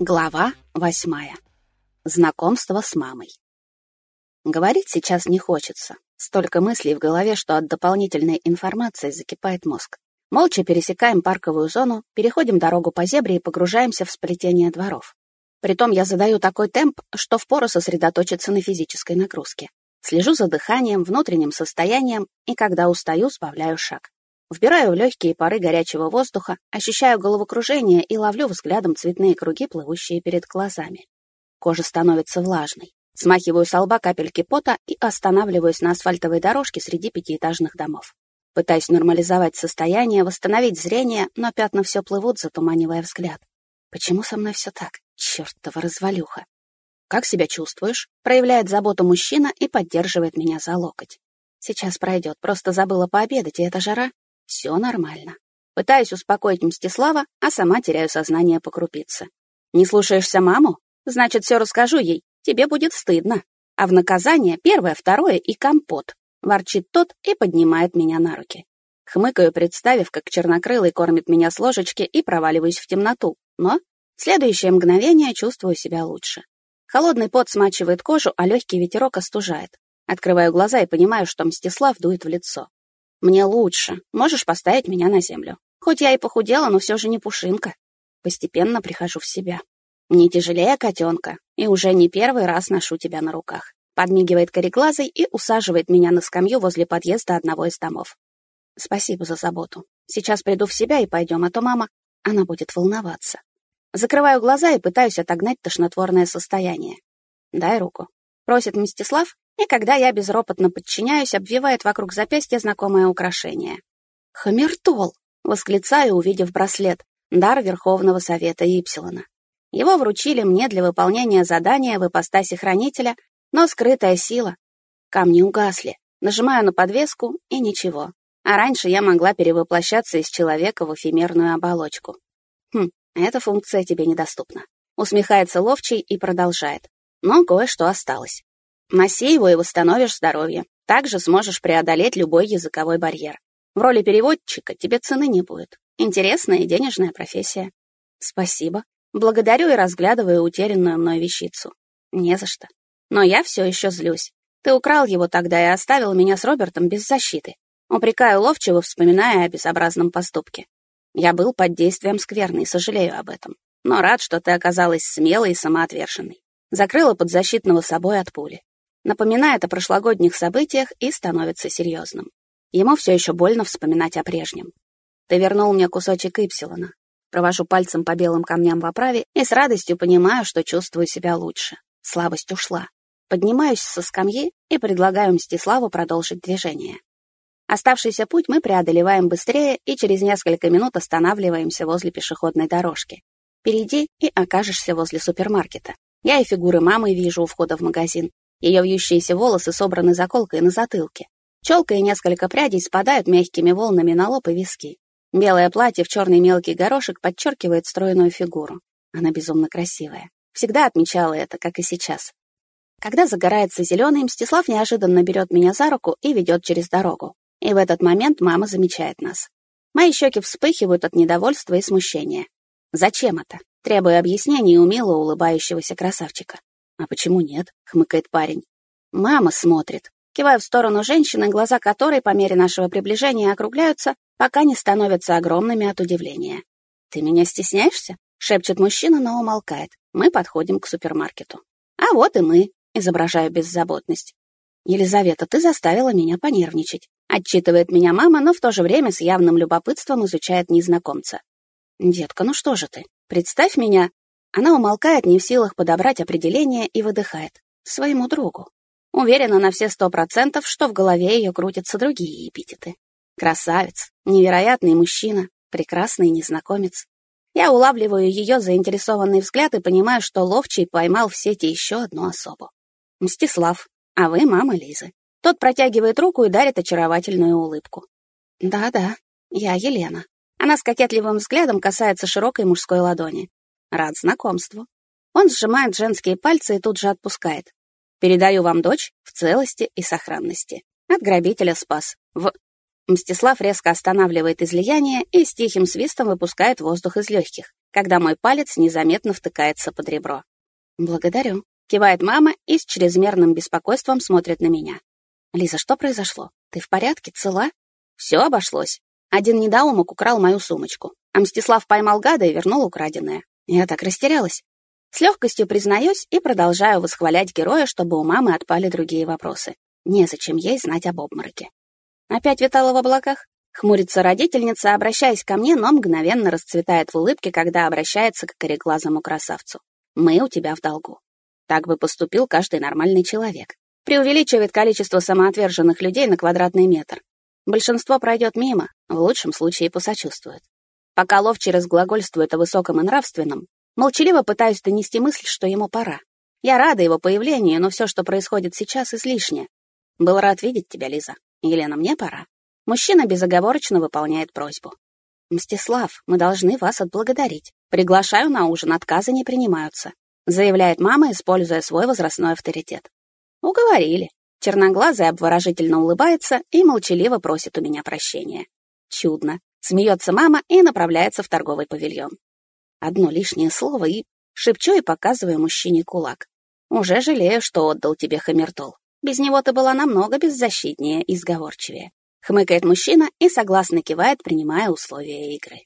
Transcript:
Глава восьмая. Знакомство с мамой. Говорить сейчас не хочется. Столько мыслей в голове, что от дополнительной информации закипает мозг. Молча пересекаем парковую зону, переходим дорогу по зебре и погружаемся в сплетение дворов. Притом я задаю такой темп, что впору сосредоточиться на физической нагрузке. Слежу за дыханием, внутренним состоянием и, когда устаю, сбавляю шаг. Вбираю в легкие пары горячего воздуха, ощущаю головокружение и ловлю взглядом цветные круги, плывущие перед глазами. Кожа становится влажной. Смахиваю с лба капельки пота и останавливаюсь на асфальтовой дорожке среди пятиэтажных домов. Пытаюсь нормализовать состояние, восстановить зрение, но пятна все плывут, затуманивая взгляд. Почему со мной все так? Чёртова развалюха. «Как себя чувствуешь?» — проявляет заботу мужчина и поддерживает меня за локоть. «Сейчас пройдет, просто забыла пообедать, и эта жара все нормально. Пытаюсь успокоить Мстислава, а сама теряю сознание по крупице. Не слушаешься маму? Значит, все расскажу ей. Тебе будет стыдно. А в наказание первое, второе и компот. Ворчит тот и поднимает меня на руки. Хмыкаю, представив, как чернокрылый кормит меня с ложечки и проваливаюсь в темноту. Но в следующее мгновение чувствую себя лучше. Холодный пот смачивает кожу, а легкий ветерок остужает. Открываю глаза и понимаю, что Мстислав дует в лицо. Мне лучше. Можешь поставить меня на землю. Хоть я и похудела, но все же не пушинка. Постепенно прихожу в себя. Не тяжелее котенка, и уже не первый раз ношу тебя на руках. Подмигивает кореглазой и усаживает меня на скамью возле подъезда одного из домов. Спасибо за заботу. Сейчас приду в себя и пойдем, а то мама, она будет волноваться. Закрываю глаза и пытаюсь отогнать тошнотворное состояние. Дай руку. Просит Мстислав, и когда я безропотно подчиняюсь, обвивает вокруг запястья знакомое украшение. «Хамертол!» — восклицаю, увидев браслет, дар Верховного Совета Ипсилона. Его вручили мне для выполнения задания в ипостаси хранителя, но скрытая сила. Камни угасли. Нажимаю на подвеску, и ничего. А раньше я могла перевоплощаться из человека в эфемерную оболочку. Хм, эта функция тебе недоступна. Усмехается ловчий и продолжает. Но кое-что осталось. Носи его и восстановишь здоровье. Также сможешь преодолеть любой языковой барьер. В роли переводчика тебе цены не будет. Интересная и денежная профессия. Спасибо. Благодарю и разглядываю утерянную мной вещицу. Не за что. Но я все еще злюсь. Ты украл его тогда и оставил меня с Робертом без защиты. Упрекаю ловчего, вспоминая о безобразном поступке. Я был под действием скверны и сожалею об этом. Но рад, что ты оказалась смелой и самоотверженной. Закрыла подзащитного собой от пули напоминает о прошлогодних событиях и становится серьезным. Ему все еще больно вспоминать о прежнем. Ты вернул мне кусочек Ипсилона. Провожу пальцем по белым камням в оправе и с радостью понимаю, что чувствую себя лучше. Слабость ушла. Поднимаюсь со скамьи и предлагаю Мстиславу продолжить движение. Оставшийся путь мы преодолеваем быстрее и через несколько минут останавливаемся возле пешеходной дорожки. Перейди и окажешься возле супермаркета. Я и фигуры мамы вижу у входа в магазин, ее вьющиеся волосы собраны заколкой на затылке. Челка и несколько прядей спадают мягкими волнами на лоб и виски. Белое платье в черный мелкий горошек подчеркивает стройную фигуру. Она безумно красивая. Всегда отмечала это, как и сейчас. Когда загорается зеленый, Мстислав неожиданно берет меня за руку и ведет через дорогу. И в этот момент мама замечает нас. Мои щеки вспыхивают от недовольства и смущения. Зачем это? Требуя объяснений у мило улыбающегося красавчика. «А почему нет?» — хмыкает парень. «Мама смотрит». Киваю в сторону женщины, глаза которой по мере нашего приближения округляются, пока не становятся огромными от удивления. «Ты меня стесняешься?» — шепчет мужчина, но умолкает. Мы подходим к супермаркету. «А вот и мы», — изображаю беззаботность. «Елизавета, ты заставила меня понервничать». Отчитывает меня мама, но в то же время с явным любопытством изучает незнакомца. «Детка, ну что же ты? Представь меня она умолкает, не в силах подобрать определение, и выдыхает. Своему другу. Уверена на все сто процентов, что в голове ее крутятся другие эпитеты. Красавец, невероятный мужчина, прекрасный незнакомец. Я улавливаю ее заинтересованный взгляд и понимаю, что Ловчий поймал в сети еще одну особу. Мстислав, а вы мама Лизы. Тот протягивает руку и дарит очаровательную улыбку. Да-да, я Елена. Она с кокетливым взглядом касается широкой мужской ладони. Рад знакомству. Он сжимает женские пальцы и тут же отпускает. Передаю вам дочь в целости и сохранности. От грабителя спас. В... Мстислав резко останавливает излияние и с тихим свистом выпускает воздух из легких, когда мой палец незаметно втыкается под ребро. «Благодарю», — кивает мама и с чрезмерным беспокойством смотрит на меня. «Лиза, что произошло? Ты в порядке? Цела?» «Все обошлось. Один недоумок украл мою сумочку, а Мстислав поймал гада и вернул украденное. Я так растерялась. С легкостью признаюсь и продолжаю восхвалять героя, чтобы у мамы отпали другие вопросы. Незачем ей знать об обмороке. Опять витала в облаках? Хмурится родительница, обращаясь ко мне, но мгновенно расцветает в улыбке, когда обращается к кореглазому красавцу. «Мы у тебя в долгу». Так бы поступил каждый нормальный человек. Преувеличивает количество самоотверженных людей на квадратный метр. Большинство пройдет мимо, в лучшем случае посочувствует. Пока Ловчий разглагольствует о высоком и нравственном, молчаливо пытаюсь донести мысль, что ему пора. Я рада его появлению, но все, что происходит сейчас, излишне. Был рад видеть тебя, Лиза. Елена, мне пора. Мужчина безоговорочно выполняет просьбу. «Мстислав, мы должны вас отблагодарить. Приглашаю на ужин, отказы не принимаются», заявляет мама, используя свой возрастной авторитет. Уговорили. Черноглазый обворожительно улыбается и молчаливо просит у меня прощения. Чудно. Смеется мама и направляется в торговый павильон. Одно лишнее слово и... Шепчу и показываю мужчине кулак. Уже жалею, что отдал тебе хамертол. Без него ты была намного беззащитнее и сговорчивее. Хмыкает мужчина и согласно кивает, принимая условия игры.